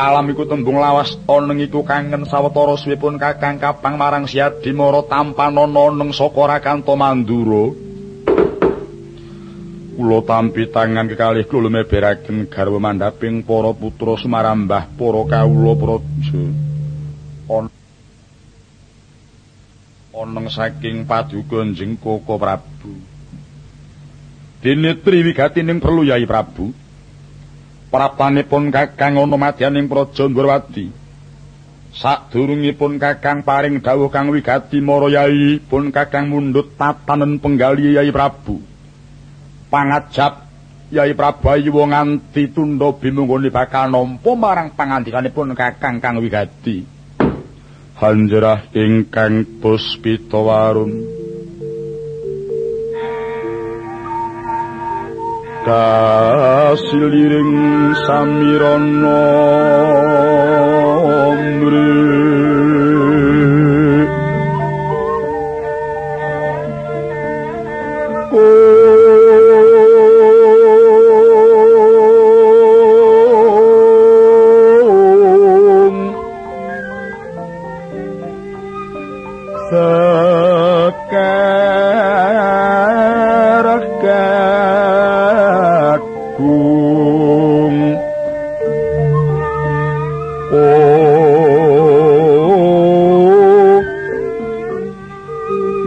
Alam iku tembung lawas oneng iku kangen sawetara suwipun Kakang Kapang marang Siadi Mara tampan ana neng saka Rakanto Mandura. Kula tampi tangan kekalih kula meberaken garwa mandhaping para putra Sumarambah para kawula praja. Oneng saking paduka Jengkoko Prabu. Dene triwigatining perlu Yai Prabu. Prapanipun Kakang ana madyaning Praja Ndrawati. Sadurungipun Kakang paring dawuh kang wigati Marayai pun Kakang mundhut tatanen penggali Yai Prabu. Pangajab Yai Prabu ayu nganti tundha bimunggone bakal nampa marang pangandikanipun Kakang kang wigati. Hanjerah ingkang puspita warung. Kasiliring samirana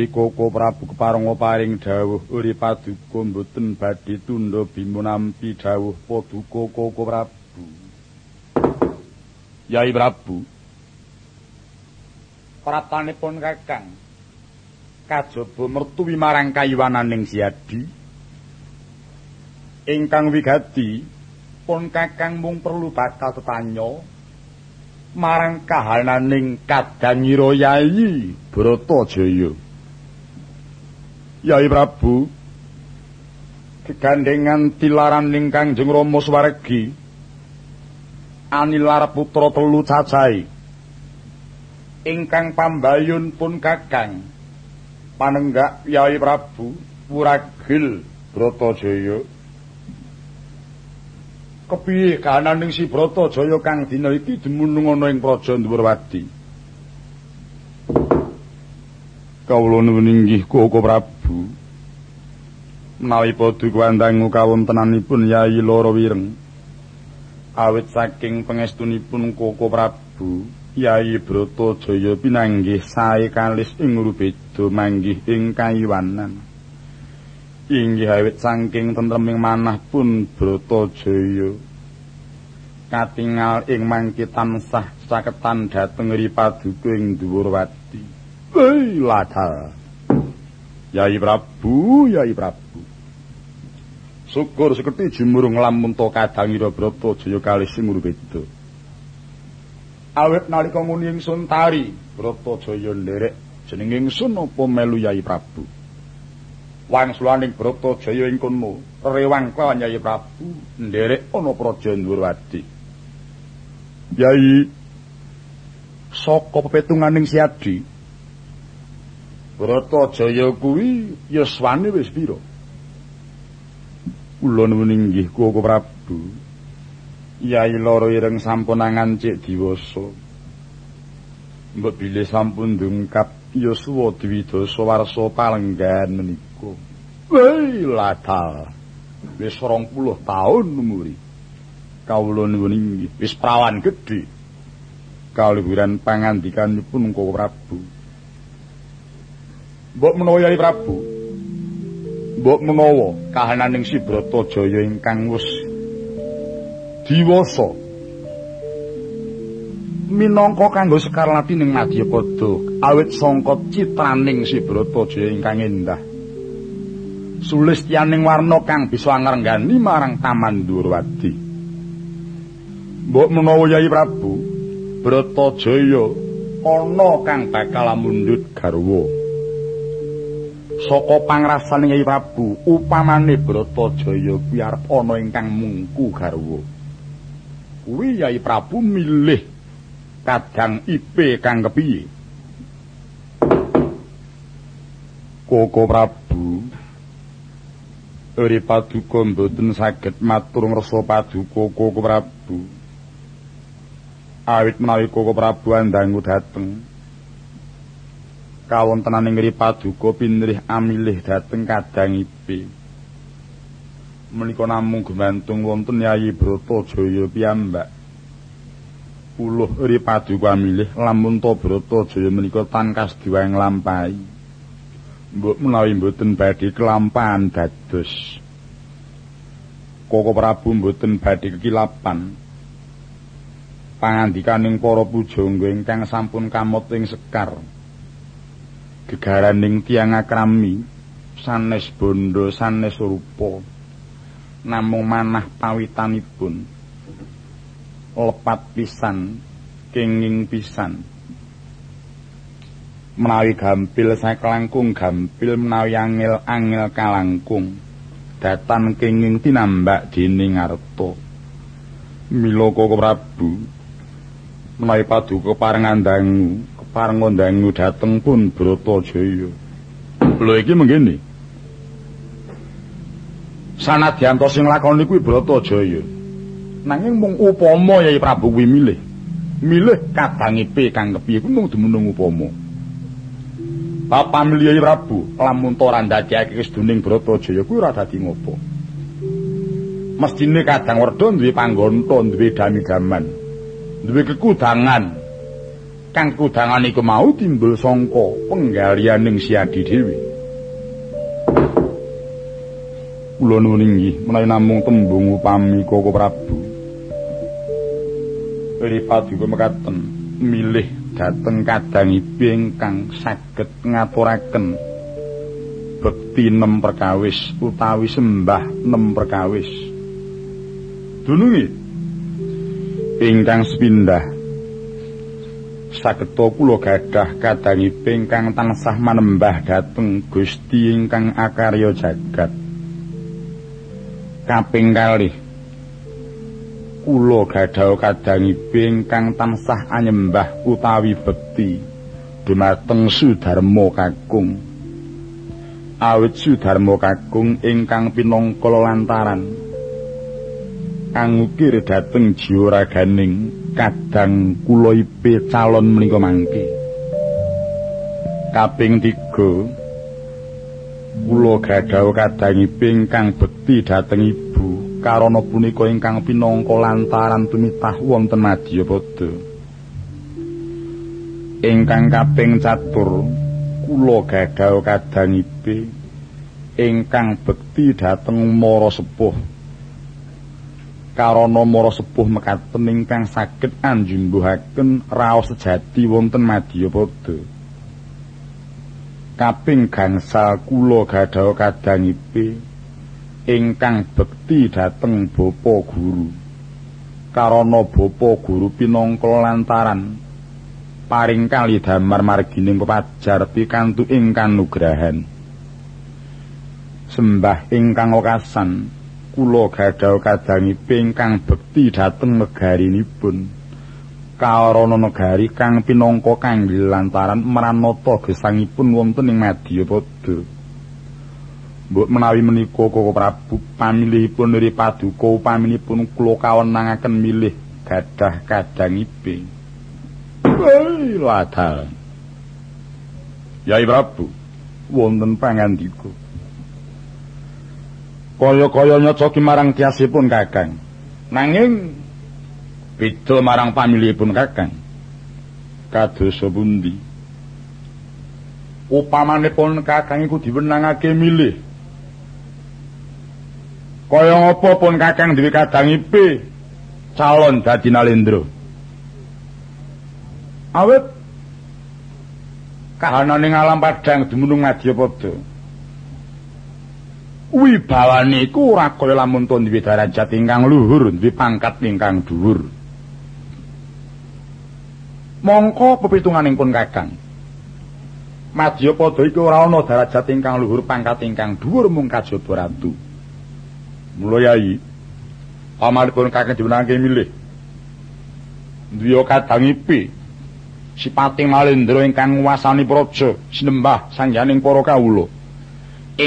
Suwawi Koko Prabu keparenga paring dawuh uri paduka mboten badhe tundha bima nampi dawuh paduka Koko Prabu. Yai Prabu. Pratanipun Kakang kajaba mertuwi marang kayuwananing siadi. Ingkang wigati pun Kakang mung perlu bakal tetanya marang kahananing Kadangiro Yai Bratajaya. Yai Prabu kegandengan tilaran ning Kangjeng Rama Swargi anilar putra telu cacai ingkang pambayun pun Kakang panenggak Yai Prabu Wuragil Bratajaya. kepiye kahananing si Brata Jaya kang dina iki dumunung ana ing Praja Ndurwati. Kawula nuwun inggih Koko Prabu. Menawi padha kuwandangu kawontenanipun Yayi Loro Wireng. Awit saking pangestunipun Koko Prabu, Yayi Brata Jaya pinanggih sae kalis ing rubeda manggih ing kayiwanan. inggih awit saking tentreming manah pun Bratajaya katingal ing mangke tansah caketan dhateng ri paduka ing Dhuwurwati. Hei ladha. Yai Prabu, Yai Prabu. Syukur seketi jumurung lamun to kadangira Bratajaya kalih sing beda. Awit nalika nguni ingsun tari Bratajaya nderek jeneng ingsun apa melu Yai Prabu. wangslaning Brata Jaya ing kono rewang kelawan Yai Prabu nderek ana Praja Ndurwadi Yai saka pepetunganing siadi Brata Jaya kuwi yuswane wis pira Kula nuwun inggih Koko Prabu Yai loro ireng sampun angancik diwasa Mbok bilih sampun ndungkap Yosua Dwidasa warsa palenggan menika. Wei ladal. Wis 20 taun umuri. kawula nuwun inggih wis prawan gedhe kaluhuran pangandikanipun Koko Prabu Mbok menawa Yai Prabu. Mbok menawa kahananing si Bratajaya ingkang wis diwasa. Minangka kanggo sekar lati ning Madyapada awit sangka citraning si Bratajaya ingkang endah. Sulistyaning warna kang bisa ngrenggani marang Taman Durwadi. Mbok menawa Yai Prabu Bratajaya ana kang bakal mundhut garwa Saka pangrasaning Yai Prabu upamane Bratajaya kuwi arep ana ingkang mungku garwa. Kuwi Yai Prabu milih kadang IP kang kepiye? Koko Prabu Eri paduka mboten saged matur ngrasa paduka Koko Prabu. Awit menawi Koko Prabu andangu dateng kawontenaning ngri paduka pinrih amilih dateng kadang IP menika namung gumantung wonten Yayi Bratajaya piyambak. Puluh ri paduka milih lamun to Bratajaya menika tangkas diwang lampahi. Mbok menawi mboten badhe kelampahan dados. Koko Prabu mboten badhe kekilapan. Pangandikaning para pujangga ingkang sampun kamot ing sekar gegaraning tiang akrami sanes bondo sanes rupa namung manah pawitanipun. Lepat pisan kenging pisan. Menawi gampil saklangkung gampil menawi angel angel kalangkung. Datan kenging tinambak dening arta. Milaka prabu menawi paduka parengandangu keparengandangu dateng pun bratajaya. Lho iki mengkene sanadyan to sing lakoni kuwi bratajaya. Nanging mung upama Yai Prabu kuwi milih. Milih kadangipe kang kepiye kuwi mung dumunung upama. Bapak milih Prabu lamun to ora ndadekake keseduning Bratajaya kuwi ora dadi ngopo. Mestine kadang werda duwe panggonta duwe dami gaman duwe kekudangan kang kudangan iku mau timbul sangka penggalianing siadi dhewe kula nuwun inggih menawi namung tembung upami Koko Prabu. Ripaduka mekaten milih dhateng kadang ibu ingkang saged ngaturaken bekti nem perkawis utawi sembah nem perkawis. Dunungi ingkang sepindah sageta kula gadah kadang ibu ingkang tansah manembah dhateng Gusti ingkang akarya jagat. kaping kalih kula gadhah kadangiping kang tansah anyembah utawi bekti dumateng Sudarma Kakung awit Sudarma Kakung ingkang pinangka lantaran kang ukir dhateng jiwa raganing kadang kula ipe calon menika mangke. Kaping 3 kula gadhah kadangiping kang bekti dhateng ibu karana punika ingkang pinangka lantaran tumitah wonten Madyapada ingkang kaping catur kula gadhah kadangipe ingkang bekti dhateng mara sepuh karana mara sepuh mekaten ingkang saged anjumbuhaken raos sejati wonten Madyapada kaping gangsal kula gadhah kadangipe ingkang bekti dhateng bapa guru. Karana bapa guru pinangka lantaran paring kali damar margining pepajar pikantu ingkang nugrahan. Sembah ingkang wekasan kula gadhah kadangipe ingkang bekti dhateng negarinipun kaorana negari kang pinangka kangge lantaran maranata gesangipun wonten ing Madyapada. Mbok menawi menika Koko Prabu pamilihipun niri paduka upaminipun kula kawenangaken milih gadah kadangipe. Wei ladal. Yai Prabu wonten pangandika. Kaya-kaya nyocoki marang tiasipun Kakang. Nanging beda marang pamilihipun kakang. Kadosa pundi? Upamanipun kakang iku diwenangake milih. Kaya ngapa pun kakang dhewe kadang ipe calon dadi nalendra? Awet kahanane ngalam padang dumunung madyapada wibawane iku ora kaya lamun to duwe derajat ingkang luhur duwe pangkat ingkang dhuwur. Mongko pepitunganing pun kakang madyapada iku ora ana derajat ingkang luhur pangkat ingkang dhuwur mung kajaba ratu. Mula yai amalipun kakang dimenangke milih. Duwe kadang ipi sipating malendra ingkang nguwasani praja sinembah sangyaning para kawula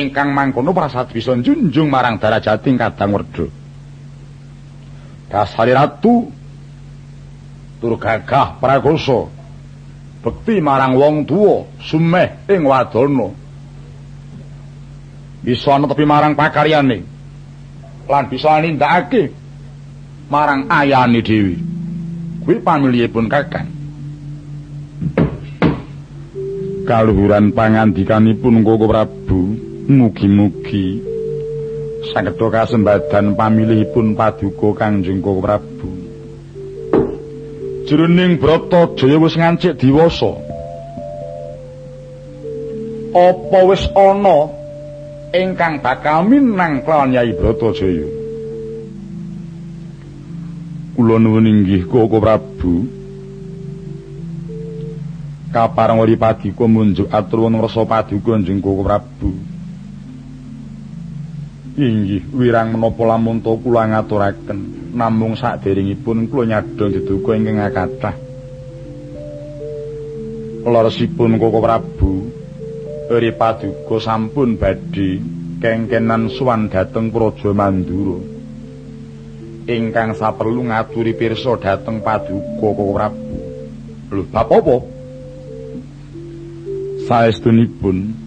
ingkang mangkono prasad bisa njunjung marang darajating kadang werda dasari ratu tur gagah prakoso bekti marang wong tuwa sumeh ing wadana. Bisa netepi marang pakaryane lan bisa nindakake marang ayane dhewe. Kuwi pamilihipun kakang. Kaluhuran pangandikanipun Koko Prabu mugi-mugi. Saged kasembadan pamilihipun paduka Kangjeng Prabu. Jroning Brata wis ngancik diwasa. Apa wis ana ingkang bakal minang kelawan Yai Brata Jaya? Kula nuwun inggih Koko Prabu. Kaparang wali padika munjuk atur wonten rasa paduka njengko Prabu. Inggih, wirang menapa lamun to kula ngaturaken namung saderengipun kula nyadong diduka ingkang kathah. Leresipun Koko Prabu, eri paduka sampun badhe kengkenan suwan dhateng Praja Mandura. Ingkang saperlu ngaturi pirsa dhateng paduka Koko Prabu. Lho, apa-apa? apa saestunipun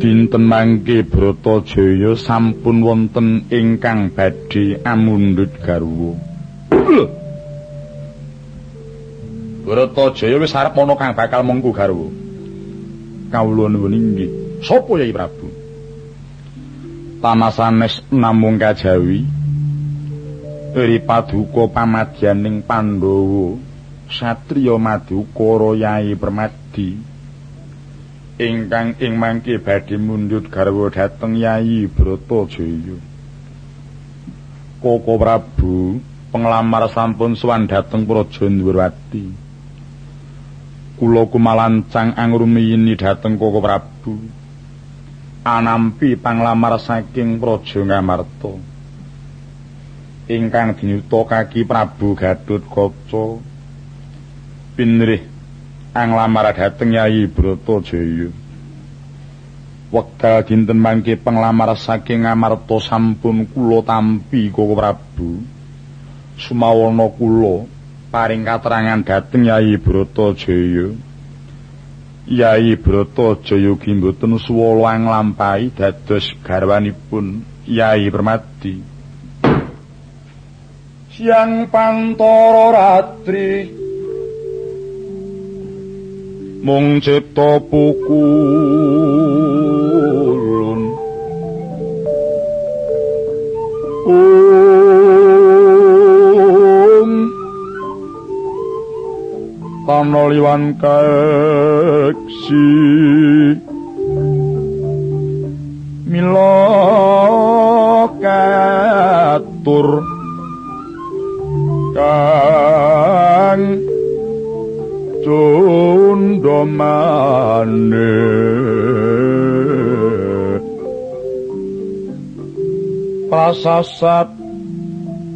dinten mangke Bratajaya sampun wonten ingkang badhe amundhut garwa. Bratajaya wis arep ana kang bakal mengku garwa. Kawula nuwun inggih. Sopo Yai Prabu? Tamasanes namung kajawi. Eri paduka pamadyaning Pandhawa. Satriya Madukara Yai Permati Adi ingkang ing mangke badhe mundhut garwa dhateng Yayi Bratajaya. Koko Prabu penglamar sampun sowan dhateng Praja Ndurwati. Kula kumalancang angrumiyini dhateng Koko Prabu. Anampi panglamar saking Praja Ngamarta. Ingkang dinyuta kaki Prabu Gatotkaca. Pinrih ang lamar dhateng Yayi Bratajaya. Wekdal dinten mangke penglamar saking Amarta sampun kula tampi Koko Prabu. Sumawana kula paring katerangan dhateng Yayi Bratajaya. Yayi Bratajaya ki mboten suwala nglampahi dados garwanipun Yayi Permati. Siang pantara ratri mung cipta pukulun um panoliwan kaeksi mila katur kang cundha maneh pasasat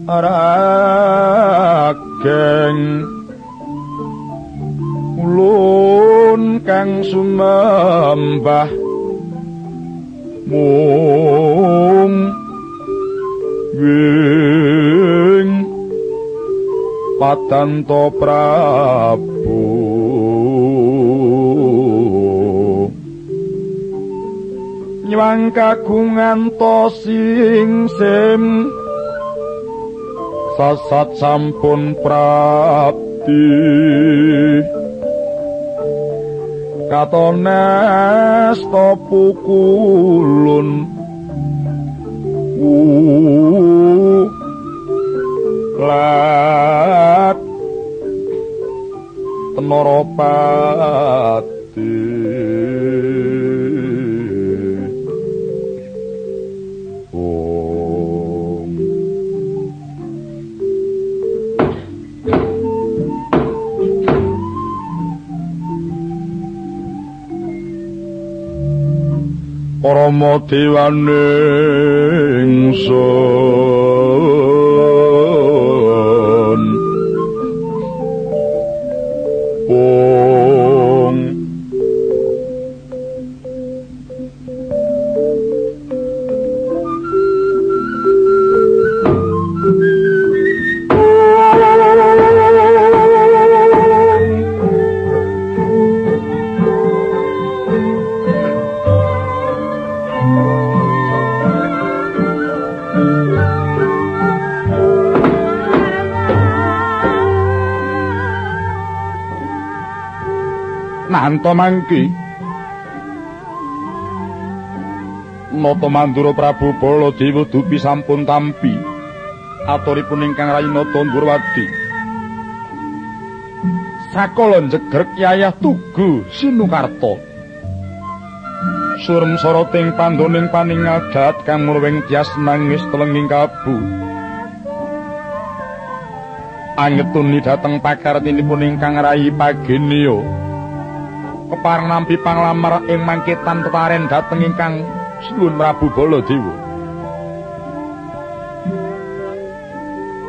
arageng ulun kang sumembah. Mung wing patanto prabu nyuwang kagungan to sing sim sasat sampun prapti. Katones topu kulun lat. Tenoropat Rama dewaning Nanta mangki Nata Mandura Prabu Baladewa dupi sampun tampi. Aturipun ingkang Rayinata Ndurwadi. Sakala jegrek yayah tugu Sinukarta. Surem soroting pandoning paningadat kang murwing tias nangis telenging kabu. Angetuni dhateng pakartinipun ingkang rayi paginiyo kepareng nampi panglamar ing mangkitan tetaren dhateng ingkang Sinuwun Prabu Baladewa.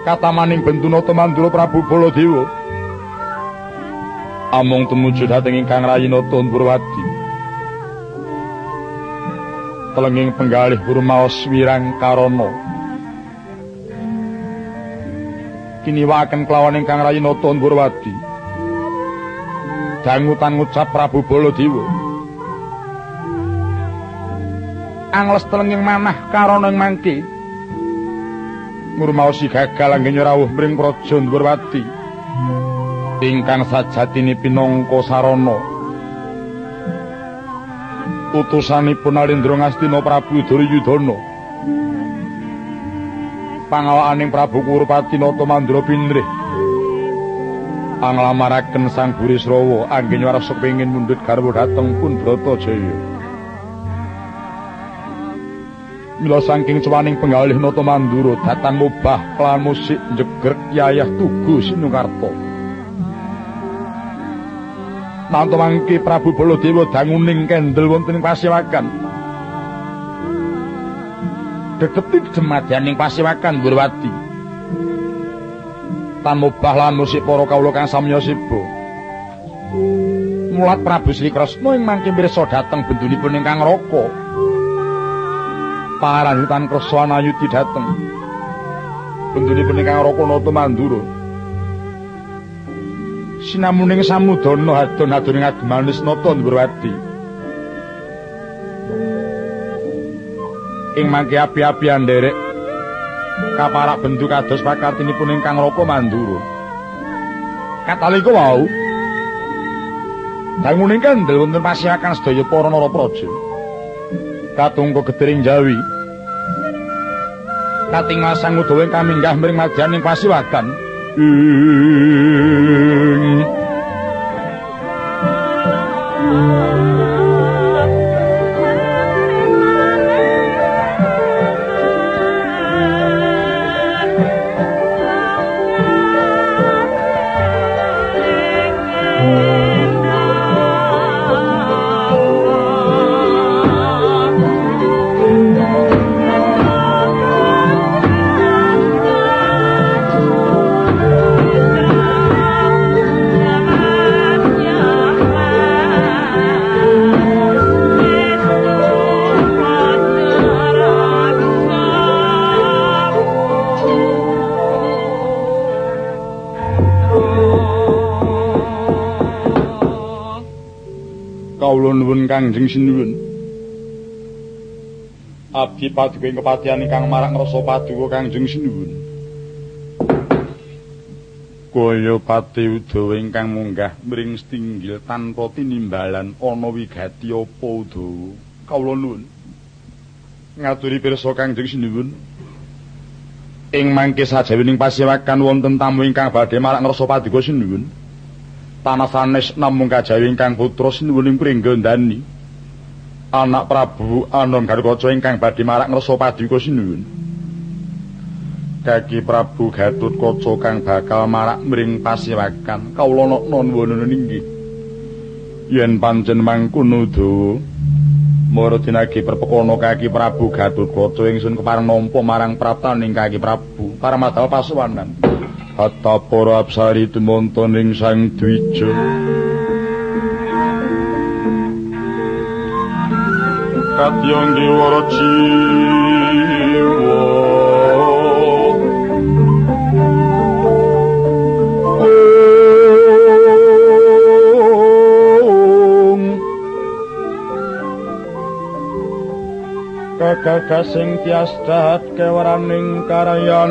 Katamaning Bendunata Mandura Prabu Baladewa. Amung tumuju dhateng ingkang Rayinata Ndurwadi. Telenging penggalih urmaos wirang karana. Kini waken kelawan ingkang Rayinata Ndurwadi. Dangutan ngucap Prabu Baladewa. Angles telenging manah karana ing mangke. Ngurmaosi gagal anggen rawuh mring Praja Ndurwati. Ingkang sajatine pinangka sarana. Utusanipun Alendra Ngastina Prabu Duryudana. Pangawakaning Prabu Kurupati Nata Mandra Pindrih. Anglamaraken Sang Burisrawa anggen warsa pengin mundhut garwa dhateng pun Bratajaya. Mila saking cuwaning penggalih nata mandura datan mubah lan musik njegrek yayah tugu Sinukarta. Nanto mangke Prabu Baladewa danguning kendel wonten ing pasewakan. Deketik demadyaning pasewakan Burwati. Tan mubah lan musik para kawula kang samya sibo. Mulat Prabu Sri Kresna ing mangke pirsa dhateng bendunipun ingkang raka. Paranjutan Kresna anayuti dhateng. Bendunipun ingkang raka nata mandura. Sinamuning samudana hadon-hadon ngagemanis nata Ndrawati. Ing mangke api-api nderek kaparak bentuk kados pakartinipun ingkang raka mandura. Katalika wau Danguning kandel wonten pasyakan sedaya para narapraja. Katungko gedering Jawi. Katingal sang udawa ing kaminggah mring madyaning pasiwakan. Ing Kangjeng Sinuwun. Abdi paduka ing kepatihan ingkang marang rasa paduka Kangjeng Sinuwun. Kaya pati Udawa ingkang munggah mring stinggil tanpa tinimbalan ana wigati apa Udawa. Kawula nuwun. Ngaturi pirsa Kangjeng Sinuwun. Ing mangke sajawining pasiwakan wonten tamu ingkang badhe marak ngrasa paduka Sinuwun. Tanah sanes namung kajawi ingkang putra Sinuwun ing pringgondani. Anak Prabu Anom Garkaca ingkang badhe marak ngrasa paduka Sinuwun. Kaki Prabu Gatut Kaca kang bakal marak mring pasiwakan kawula non wonono inggih yen pancen mangkono dawa mara dinagi perpekono kaki Prabu Gatut Kaca ingsun kepareng nampa marang praptaning kaki Prabu paramadal pasuwanan hatta para apsari tumonton ing sang dwija. Katyong diwara gagas sing tiastat kewaraning karayanira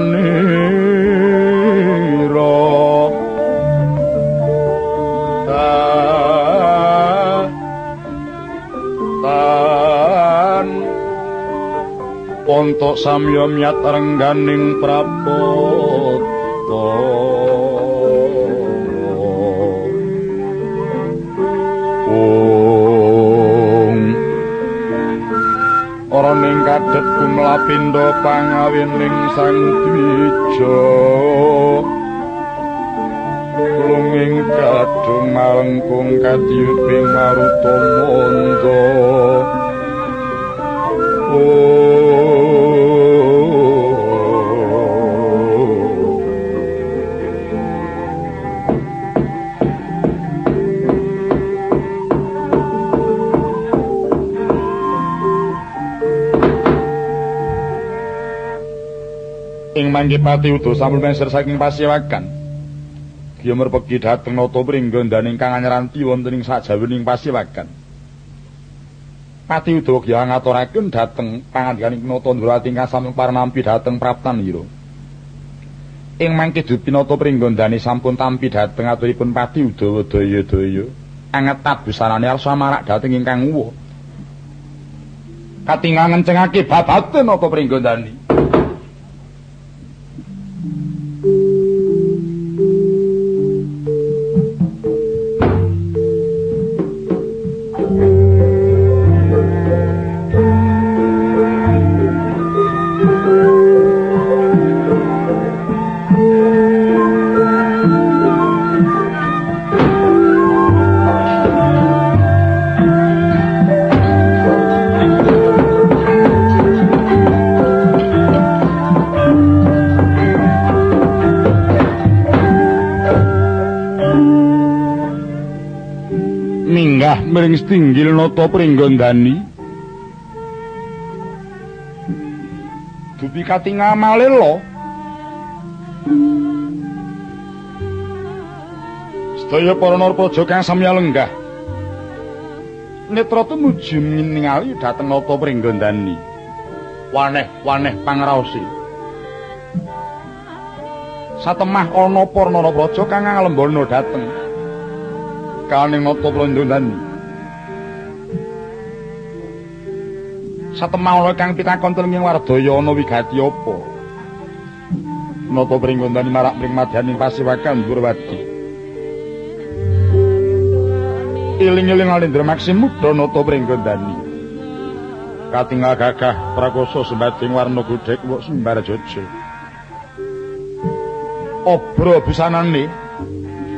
tan. Pontok samya miat rengganing prapoto kadhet kumlapindo pangawining sang dwija. Lunging kadung malengkung kadiyuping maruta manda mangke pati udo sampun mengsir saking pasiwakan. Dia merpegi dateng noto pringgo dan ingkang anyaranti wonten ing sajawining pasiwakan. Pati udo kia ngatoraken dateng pangandikaning noto nurati ingkang sampun parnampi dateng praptan hiro. Ing mangke dupi pringgo dan sampun tampi dateng aturipun pati udo doyo doyo. Angat tabu sarane arsa marak dateng ingkang uwo. Katingal ngencengake babate noto pringgo dani. Mring stinggil nata pringgondani. Dupi kating amale lo. Sedaya para narpaja kang samya lenggah. Netra tumuju ningali dhateng nata pringgondani. Waneh-waneh pangraosi. Satemah ana para narpaja kang nglembana dhateng. Kaning nata pringgondani satemah ana kang pitakon telenging wardaya ana wigati apa? Napa pringgondani marak mring madyaning pasiwakan Durwadi iling-iling alindra maksi muda nata pringgondani katingal gagah prakoso sembading warna gudhek wuk sembar jojo obro busanane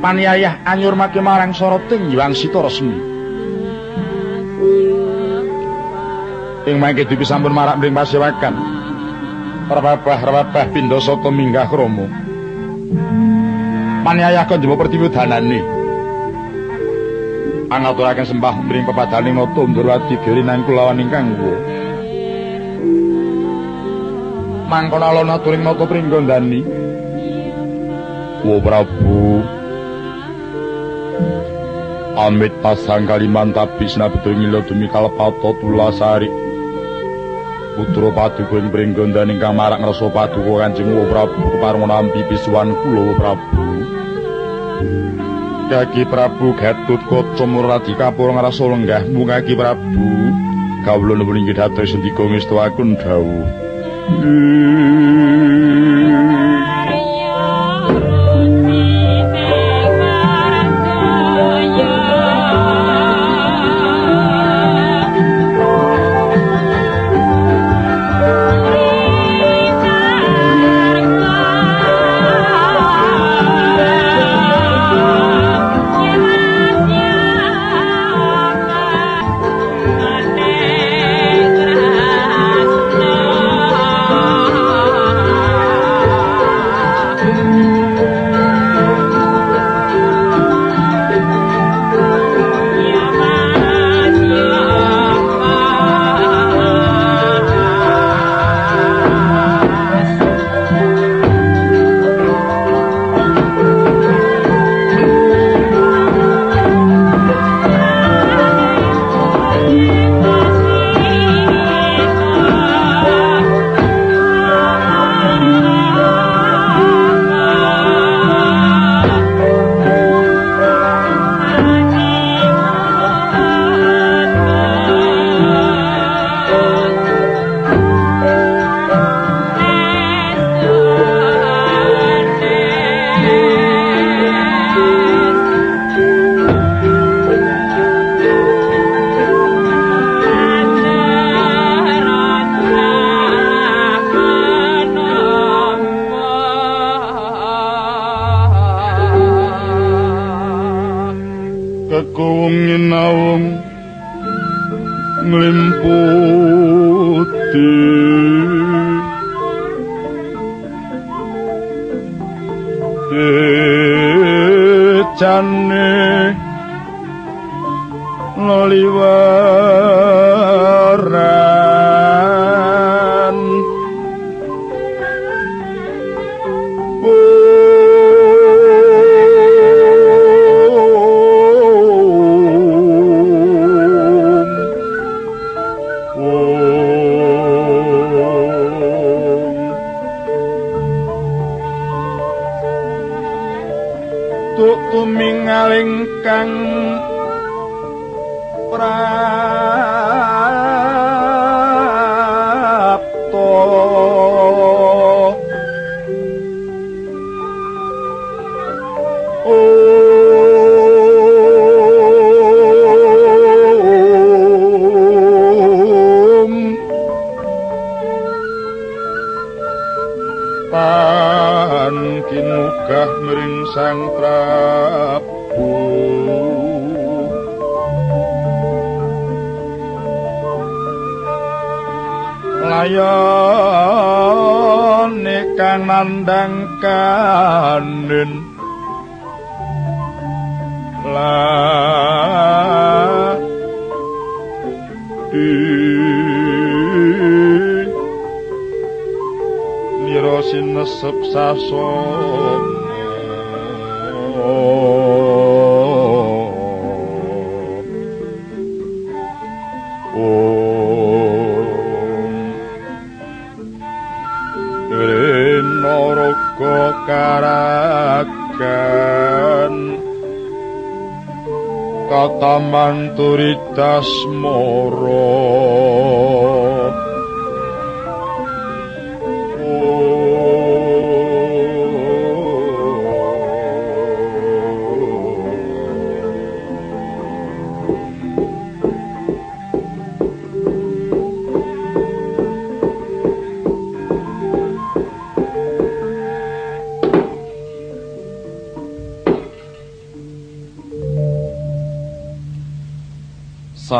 paniayah anyur maki marang soroting yuang sito resmi ing mangke dipi sampun marak mring pasewakan. Rababah rababah pindha saka minggah kromo. Paniayah kanjeng pertiwudanane. Angaturaken sembah mring pepadaning nata ndurwati girinan kulawan ingkang wo mangkon alon aturing nata pringgondani. Wo prabu. Amit pasang kaliman tapi senabetul ngilo demi kalpato tulasari putra paduka ing pringgondane ingkang marak ngrasa paduka Kanjeng Prabu kepareng nampi pisuwan kula Prabu. Kaki Prabu Gatut Kaca Muradi kapura ngrasa lenggah mungaki Prabu. Kawula nuwun inggih dados sendika ngestuakun dawuh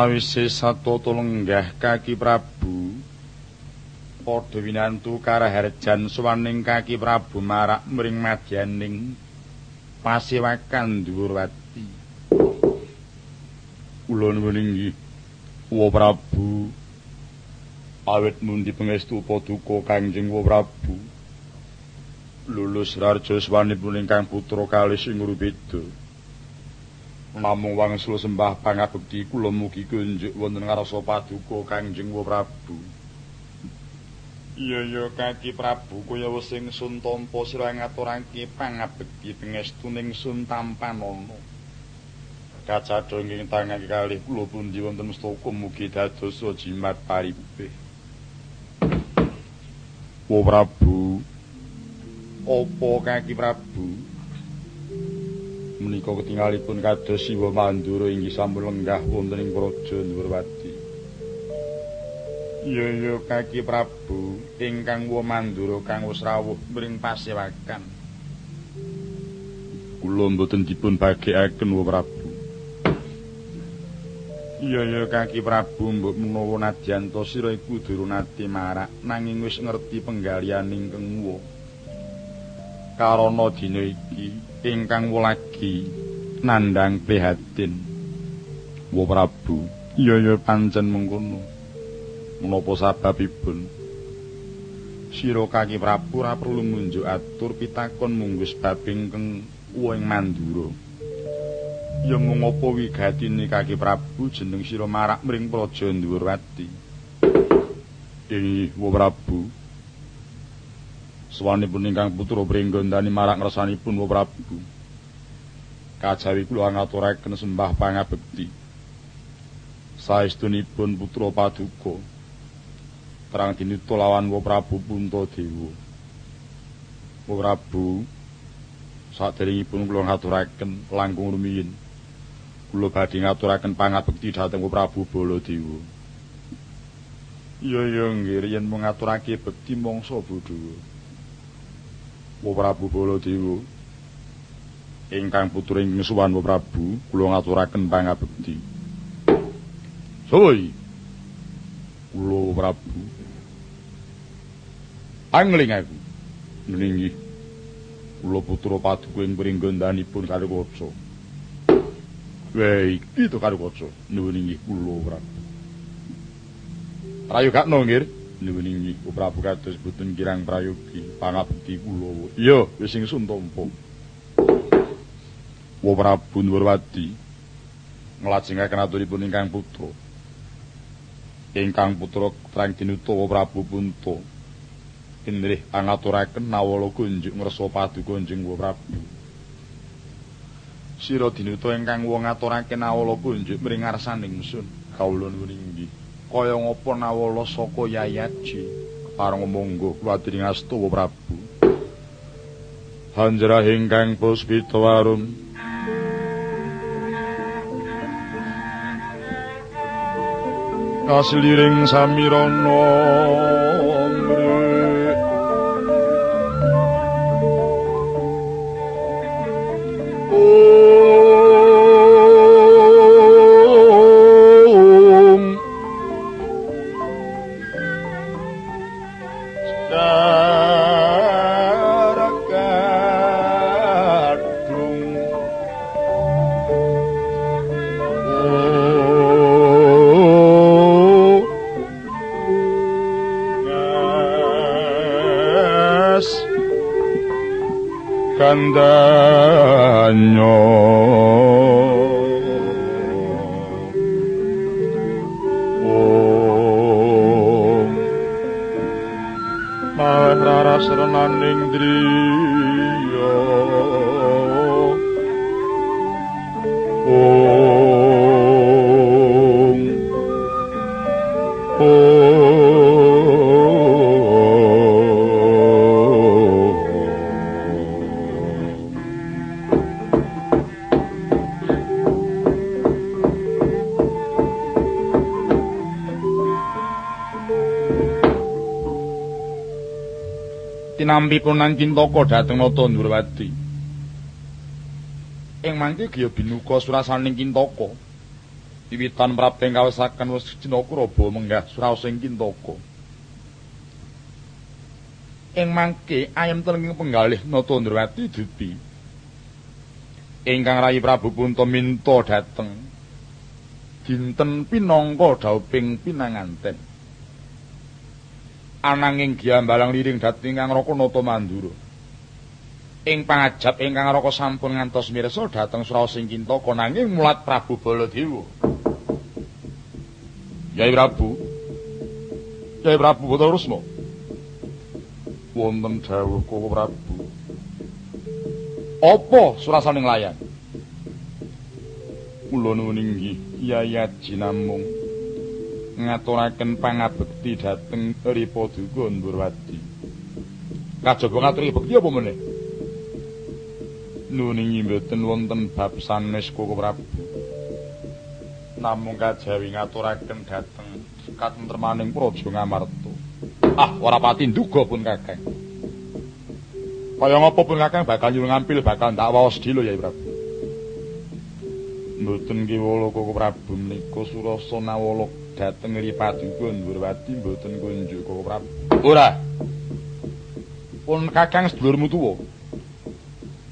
sawise satata lenggah kaki Prabu padha winantu karaharjan suwaning kaki Prabu marak mring madyaning pasewakan Dhuwurwati Kula nuwun inggih Prabu awit mundi pangestu paduka Kangjeng Wa Prabu? Lulus rarja swanipun ingkang putra kalih sing ngrubeda namung wangsul sembah pangabekti kula mugi kunjuk wonten ngarsa paduka Kangjeng Prabu Iya ya kaki Prabu kaya wis ingsun tampa sira ngaturake pangabekti pangestuning sun tampanana. Kacadha ing tangan kalih kula pundi wonten mestaka mugi dados jimat paribeh. Wo Prabu. Apa kaki Prabu? Menika ketingalipun kados Siwa Mandura inggih sampun lenggah wonten ing Praja Nurwati. Iya ya kaki Prabu ingkang wa mandura kang wis rawuh mring pasewakan. Kula mboten dipun bagekaken wa Prabu. Iya ya kaki Prabu mbok menawa nadyan sira iku durung marak nanging wis ngerti penggalianing kengwa. Karana dina iki ingkang lagi nandang prihatin. Wa Prabu, iya ya pancen mengkono. menapa sababipun? Sira kaki prabu ora perlu munjuk atur pitakon munggus babing keng uwing mandura. Ya mung apa wigatine kaki prabu jeneng sira marak mring praja ndhuwurwati ing wo prabu swanipun ingkang putra brenggondani marak ngersanipun wo prabu kajawi kula ngaturaken sembah pangabekti saestunipun putra paduka perang dinuto lawan Wo Prabu Puntadewa. Wo Prabu saderengipun kula ngaturaken langkung rumiyin. Kula badhe ngaturaken pangabekti dhateng Wo Prabu Baladewa. Iya ya nggih yen mung ngaturake bekti mangsa bodho. Wo Prabu Baladewa. Ingkang puturing suwan Wo Prabu kula ngaturaken pangabekti. Soy. Kula Prabu. Angling aku. Ninggi kula putra paduka ing pringgondanipun karo kaca wae iki to karo kaca nuwun inggih kula prabu. Prayogakno nggih nuwun inggih prabu kados boten kirang prayogi pangabekti kula iya wis ingsun tampa wa prabu nurwati nglajengaken aturipun ingkang putra ingkang putra trang dinuta wa prabu punta Indrih angaturaken nawala kunjuk ngresa paduka Kanjeng Prabu. Sira dinuta ingkang wong ngaturake nawala kunjuk mring ngarsaning sun kawula nuwun inggih. Kaya ngapa nawala saka Yayaji parang monggo kuwatiri ngastu Prabu. Hanjrah ingkang puspita warum Kasliring samirana nampi punan cintaka dhateng Nata Ndurwati. Ing mangke giya binuka surasaning cintaka. Wiwitan prapting kawesaken wis raba menggah surasing cintaka. Ing mangke ayem telenging penggalih Nata Ndurwati dupi. Ingkang Rayi Prabu Punta minta dhateng dinten pinangka dhauping pinanganten. Ananging giambalang liring dhateng ingkang Raka Nata Mandura. Ing pangajab ingkang Raka sampun ngantos mirsa dhateng Suraosing Kintaka nanging mulat Prabu Baladewa. Yai Prabu. Yai Prabu Batarusma. Wonten dawuh Koko Prabu. Apa surasaning layang? Kula nuwun inggih, Yaya Jinamung. Ngaturaken pangabekti dhateng Ripaduga Ndurwadi. Kajaba ngaturi bekti apa meneh? Nuwun inggih mboten wonten bab sanes Koko Prabu. Namung kajawi ngaturaken dhateng katentremaning Praja Ngamarta. Ah, ora pati nduga pun Kakang. Kaya ngapa pun Kakang bakal nyuwun ngampil bakal ndak waos dilo ya Prabu. Mboten ki wolo kok Prabu menika surasa nawala dhateng Ripaduga Ndurwati mboten kunjuk kok Prabu. Ora. Pun Kakang sedulurmu tuwa.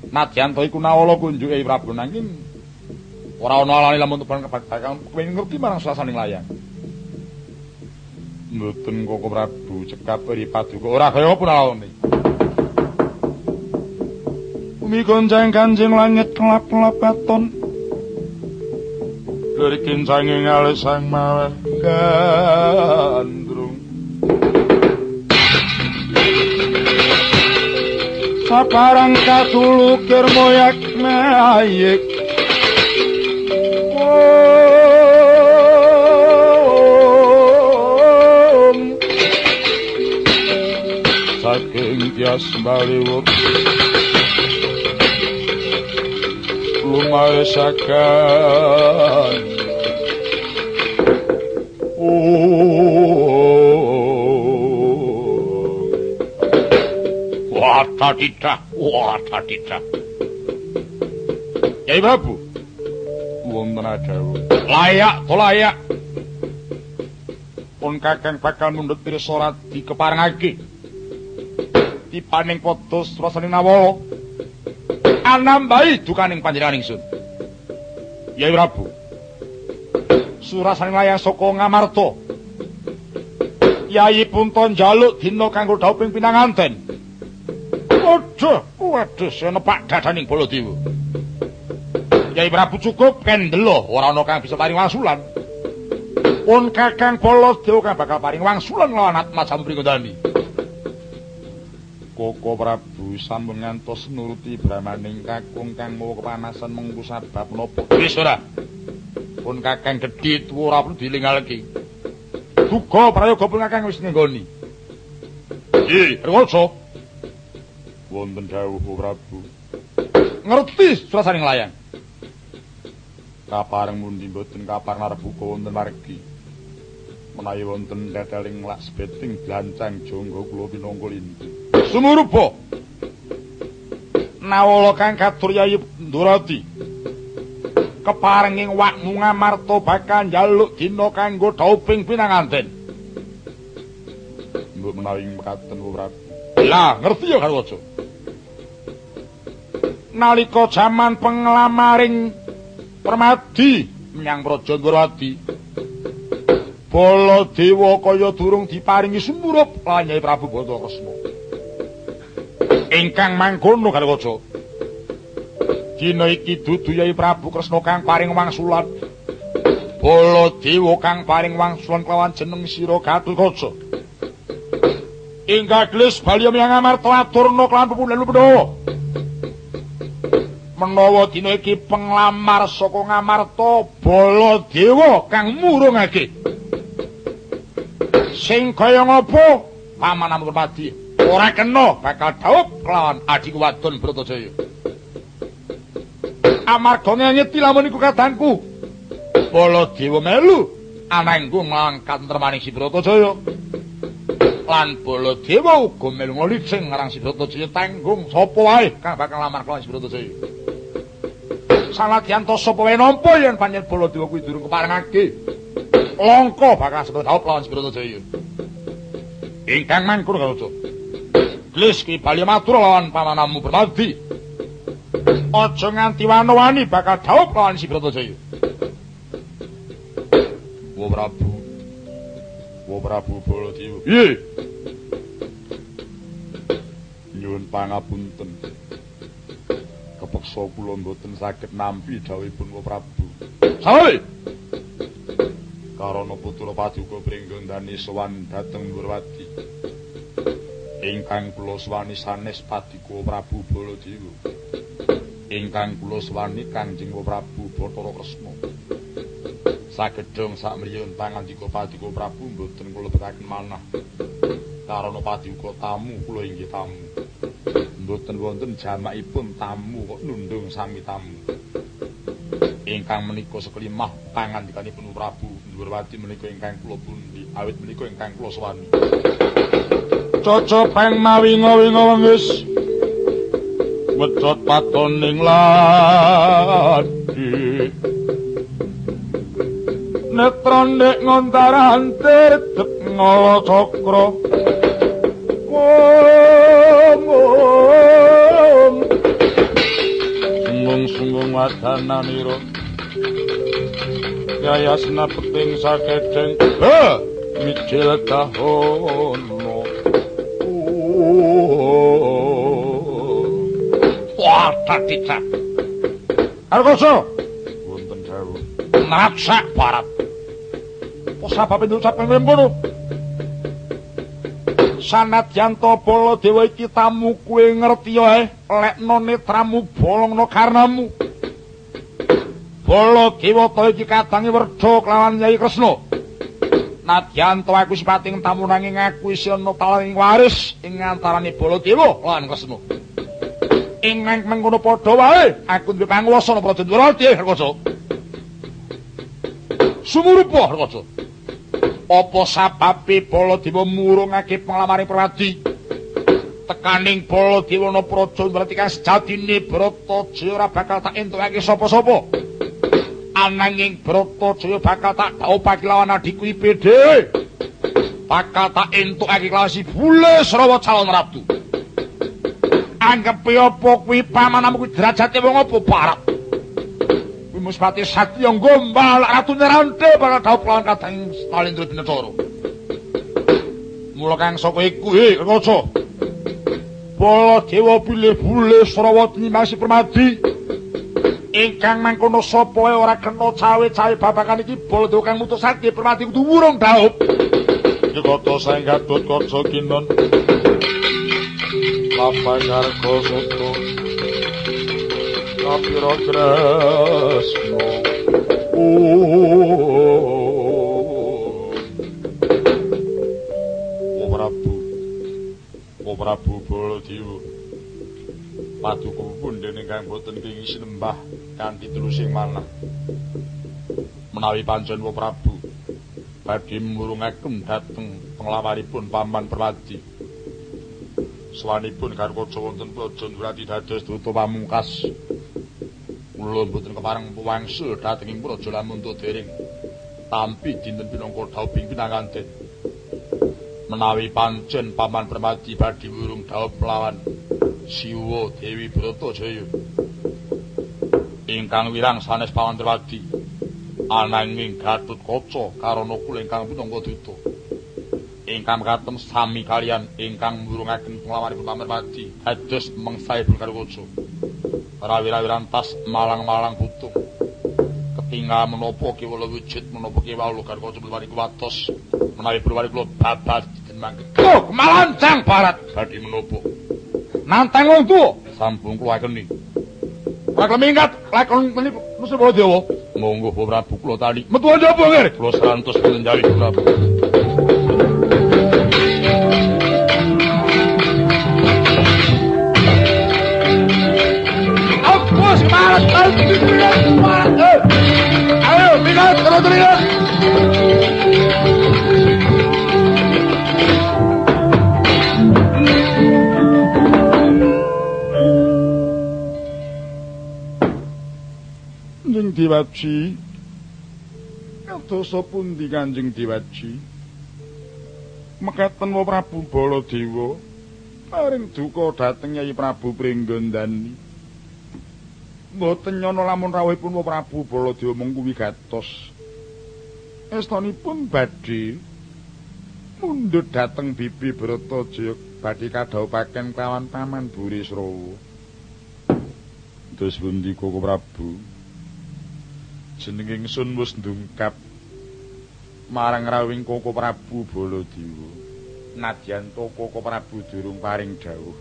Nadyan to iku nawala kunjuk Kyai Prabu nanging ora ana alane lamun tepan Kakang ngerti marang suasaning layang. Mboten Koko Prabu cekap ri paduka ora kaya apa lawane. Umi gonceng kanjeng langit kelap-kelap baton. Luri kincang ing sang malah gandrung. Saparang katulukir moyak mayik. tias baliwut lumaresakan Wata tidak, wata tidak. Yai Prabu, wonten adawu. Layak, to layak. Pun kakang bakal mundut pirsa di keparengake. dipaning potos rasaning nawala anambahi dukaning panjenengan ingsun Yai Prabu surasaning layang saka ngamarta Yai punton njaluk dina kanggo dauping pinanganten Waduh, waduh, senepak dadaning Baladewa. Yai Prabu cukup kendelo ora ana kang bisa paring wangsulan. Pun Kakang Baladewa kang bakal paring wangsulan lawan Atma Sampringandani. Koko Prabu sampun ngantos nuruti brahmaning kakung kang mawa kepanasan mengku sabab napa? Wis ora. Pun kakang gedhe tuwa ora perlu dilingalke. Duga prayoga pun kakang wis nggoni. Iki, rewoso. Wonten dawuh Prabu. Ngerti surasaning layang. Kapareng mundi mboten kapareng arep buka wonten margi. Menawi wonten teteling lak sebeting blancang jonggo kula pinangka lindu. sumurupa nawala kang katur yayi ndurati keparenging wakmu ngamarta bakal njaluk dina kanggo dauping pinanganten mbok menawi mekaten Prabu lah ngerti ya Karwaca nalika jaman penglamaring permadi menyang praja Ndurwadi Baladewa kaya durung diparingi sumurup lan Prabu Bathara ingkang mangkono Garwaca. Dina iki dudu Yai Prabu Kresna kang paring wangsulan. Baladewa kang paring wangsulan kelawan jeneng Sira Gatotkaca. Ingkang gelis bali menyang Amarta aturna kelawan pepunden Pandhawa. Menawa dina iki penglamar saka Ngamarta Baladewa kang murungake. Sing kaya ngapa pamanam Permadi? ora kena bakal dhaup kelawan adiku wadon Bratajaya. Amarga nyeti lamun iku kadangku. Baladewa melu anangku mangkat termaning si Bratajaya. Lan Baladewa uga melu nglicing ngarang si Bratajaya tanggung sapa wae kang bakal lamar kelawan si Bratajaya. Saladyan to sapa wae nampa yen panjen Baladewa kuwi durung keparengake. Langka bakal sebut dhaup kelawan si Bratajaya. Ingkang mangkur karo Glis ki bali matur lawan pamanamu Permadi. Aja nganti wani bakal dhaup lawan si Bratajaya. Wo Prabu. Wo Prabu Baladewa. Iye. Nyuwun pangapunten. Kepeksa kula mboten saged nampi dawuhipun Wo Prabu. Sae. Karana putra paduka pringgondani sowan dhateng Nurwati. ingkang kula swani sanes padika Prabu Baladewa ingkang kula swani Kanjeng Prabu Bathara Kresna sagedhong sak mriyun pangandika padika Prabu mboten kula betaken manah. Karana padika tamu kula inggih tamu. Mboten wonten jamakipun tamu kok nundung sami tamu. Ingkang menika sekelimah pangandikanipun Prabu Ndurwati menika ingkang kula pundi awit menika ingkang kula swani Coco peng mawinga-winga wengis Wecot patoning ladi Netron dek ngontaran tetep ngolo cokro Wong wong Sunggung-sunggung wadana niro Yayasna peting sakedeng Ha! Mijil dahono Wah, tadicak. Argoso, Wonten dawuh. Naksak barat. Apa sebab itu ucapan ngono? Sanadyan to Baladewa iki tamu kuwe ngerti ae, lekno netramu bolongno karnamu. Baladewa to iki kadange werda kelawan Nyai Kresna. Nadyan to aku sipating tamu nanging aku isih ana talaning waris ing antarane Baladewa lan Kresna. Ing mengkono padha wae, aku duwe panguwasa napa Dendrawati Harkasa. Sumurupa Harkasa. Apa sababe Baladewa murungake panglamare Pradi? Tekaning Baladewa praja berarti kang sejatine Bratajaya ora bakal tak entukake sapa-sapa. Ananging Bratajaya bakal tak dhaupake lawan adikku IPD. Bakal tak entukake lawan si Bule Srawa calon ratu. Anggep apa kuwi pamanmu kuwi derajate wong apa parap? Muspati Satya gombal ratu Nerante bakal dhaup lawan kadang Stalindra Binacara. Mula kang saka iku he Raja. Baladewa bile-bule Srawati masih permadi. Ingkang mangkono sapa ora kena cawe-cawe babakan iki Baladewa kang mutusake permadi kudu wurung dhaup. Jekata sang Gatut Kaca Kinon. Lapang Arga Soto. Kapira Kresna. Oh. O Prabu O Prabu Baladewa Paduka pundhen ingkang boten kenging sinembah kanthi terusing manah menawi pancen O Prabu badhe murungaken dhateng penglawaripun Paman Perwadi Swanipun Garwaja wonten Praja Nurati dados duta pamungkas kula boten kepareng wangsul dhatenging Praja lamun dereng. Tampi dinten pinangka dhauping pinanganten menawi pancen paman permati badhe wurung dhaup lawan Siwa Dewi Bratajaya. Ingkang wirang sanes paman permati ananging Gatut Kaca karana kula ingkang pinangka duta. Ingkang katem sami kalian ingkang wurungaken penglawanipun paman permati dados mengsaipun karo kaca rawi-rawi tas malang-malang butuh ketinggal menapa kiwala wujud menapa kiwala karo kaca mlewari kuwatos menawi perwari kula babas mangke. Oh, malancang barat. Badhe menapa? Nantang wong tuwa. Sampun kula akeni. Ora kemingkat lakon meniku Nusa Baladewa. Monggo Prabu kula tali. Metu njaba ngene. Kula sarantos menjawi Prabu. Dewaji. Kadosa pundi Kanjeng Dewaji? Mekaten wa Prabu Baladewa paring duka dhateng Nyai Prabu Pringgandani. Mboten nyono lamun rawuhipun wa Prabu Baladewa mung kuwi gatos. Estanipun badhe mundhut dhateng Bibi Bratajaya badhe kadhaupaken kawan Paman Burisrawa. Terus pundi Koko Prabu? Jenenge ingsun wis ndungkap marang rawing Koko Prabu Baladewa. Nadyan Toko Prabu durung paring dawuh.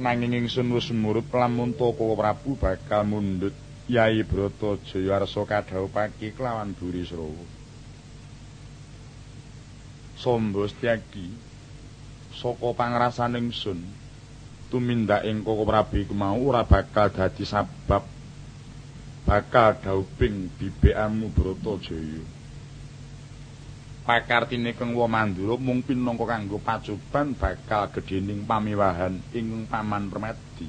Nanging ingsun wis murut lamun Toko Prabu bakal mundhut Yai Bratajaya arsa kadhawuhake kelawan Buri Srawa. Samba Setyaki saka pangrasaning ingsun tumindak ing Koko Prabu iku mau ora bakal dadi sabab bakal dauping bibekamu Bratajaya. Pakartine Kang Wamandura mung pinangka kanggo pacoban bakal gedhening pamiwahan ing Paman Permadi.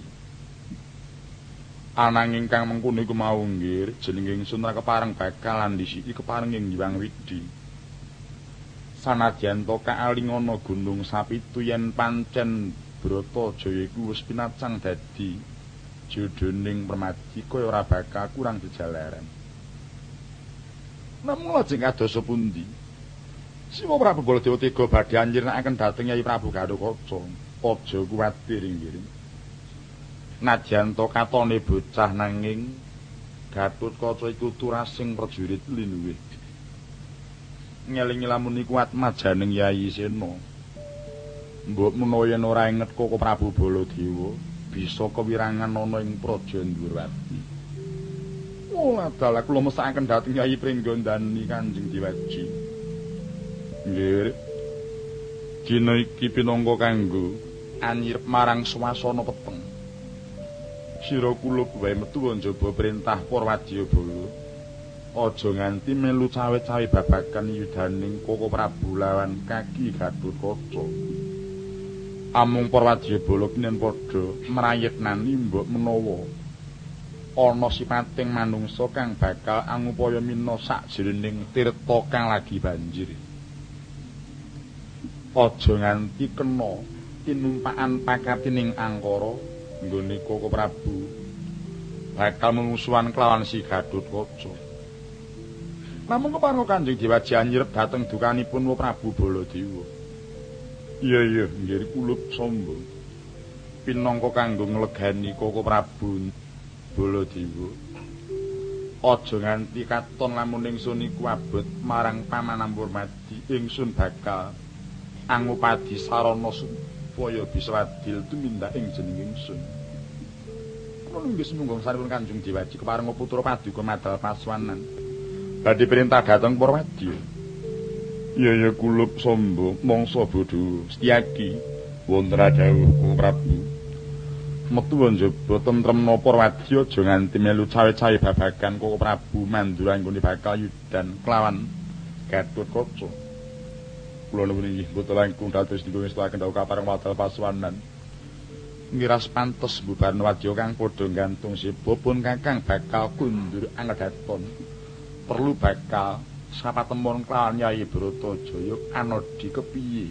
Ananging kang mengkono iku mau nggih jenenge ingsun ra kepareng bakal andisi kepareng ing Hyang Widi. Sanadyan to kaalingana gunung sapitu yen pancen Bratajaya iku wis pinacang dadi jodoning Permadi kaya ora bakal kurang jejalaran. Namung lajeng kados pundi? Siwa Prabu Baladewa tega badhe anjirnakaken dhateng Yai Prabu Garukaca. Aja kuwatir inggih. Najan to katone bocah nanging Gatotkaca iku turasing prajurit linuwih. Ngelingi lamun iku atmajaning Yai Sena. Mbok menawa yen ora inget Koko Prabu Baladewa bisa kewirangan ana ing Praja Ndurwati. Oh, adalah kula mesakaken dhateng Yai Pringgondani Kanjeng Diwaji. Nggih. Dina iki pinangka kanggo anyirep marang swasana peteng. Sira kula wae metu njaba perintah Purwadya Bala. Aja nganti melu cawe-cawe babagan yudaning Koko Prabu lawan kaki Gatotkaca. Amung Purwadya Bala kinen padha mrayetnani mbok menawa ana sipating manungsa kang bakal angupaya mina sakjroning tirta kang lagi banjir. aja nganti kena tinumpakan pakatining angkara nggone Koko Prabu bakal mungsuhan kelawan si Gatotkaca. Namung kepareng Kanjeng Dewaji anyirep dhateng dukanipun Prabu Baladewa. Iya iya nggih kulup sombong. Pinangka kanggo nglegani Koko Prabu Baladewa. Aja nganti katon lamun ingsun iku abot marang Paman Madi ingsun bakal angupadi sarana supaya bisa adil tumindak ing jeneng ingsun. Kula nggih sumunggung sanipun Kanjeng Dewaji kepareng putra paduka madal paswanan. Badhe perintah dhateng Purwadya. Iya ya kulup sombo mangsa bodho Setyaki wonten dawuh Prabu. Metu njaba tentrem napa Purwadya aja nganti melu cawe-cawe babagan Koko Prabu Mandura nggone bakal yudan kelawan Gatotkaca. kula nuwun inggih mboten langkung dados dipun ngestakaken dawuh kapareng wadal paswanan ngiras pantes bubaran wadya kang padha gantung sibopun kakang bakal kundur angadaton perlu bakal sapatemon kelawan Yai Bratajaya anodi kepiye?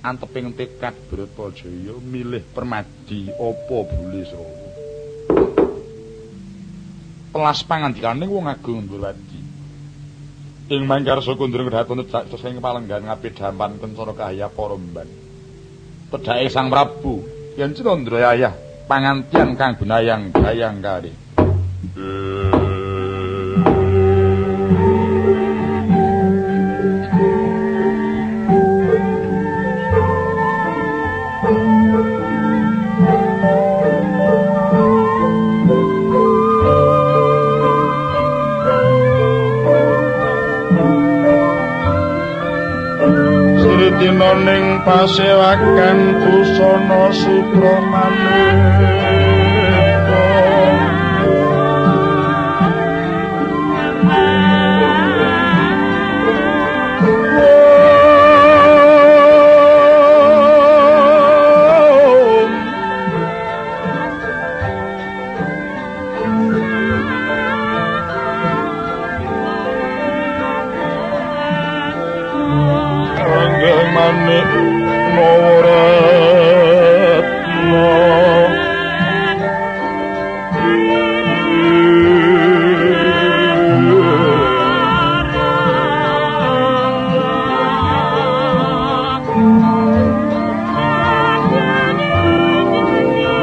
Anteping tekad Bratajaya milih permadi apa bule Srawa Pelas pangandikaning wong agung Ndurwadi ing mangkarsa kundur ngratun cak sing palenggan ngapi dampan kencana kahaya para mban. Pedhake sang prabu yen cendra ayah pangantian kang benayang gayang kari dina ning pasewakan busana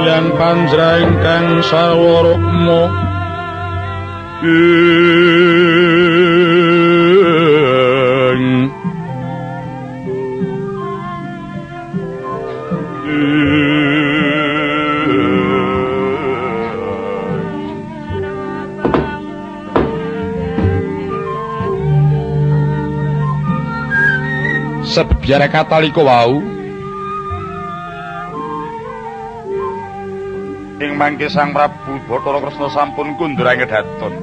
lan sarwa kang ing. Sebiara katalika wau. Ing mangke Sang Prabu Bathara Kresna sampun kundurange daton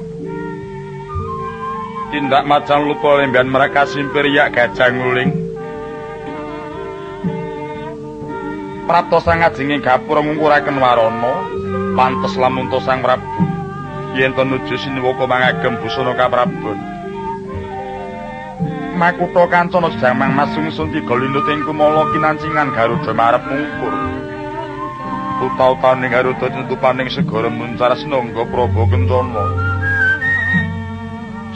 tindak macan lupa lembian mereka simpiriak gajah nguling. Prapto sang ajenging gapura ngungkuraken warana pantes lamun to Sang Prabu. Yen to nuju siniwaka mangagem busana kaprabon. Makutha kancana jamang masungsun tiga lindut ing kumala kinancingan Garuda marep mungkur Utautaning Garuda tutupaning segara muncar sinangga Prabu Kencana.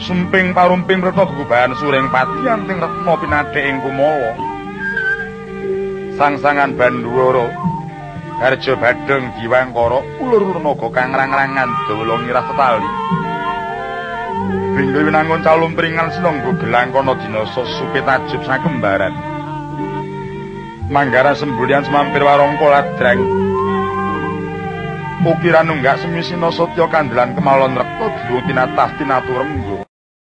Sumping parumping reta gugubahan suring pati anting retna pinadhek kumala. Sangsangan Bandhuwara Harja Badheng Diwangkara ulur-ulur naga kang rang-rangan dawa ngirah tetali Bingga winangun calum pringan sinangga gelang kana dinasa supe tajub sakembaran Manggara sembulian semampir warangka ladrang Ukiran nunggak semisina satya kandelan kemalon rekta durung tinatah tinatu rembug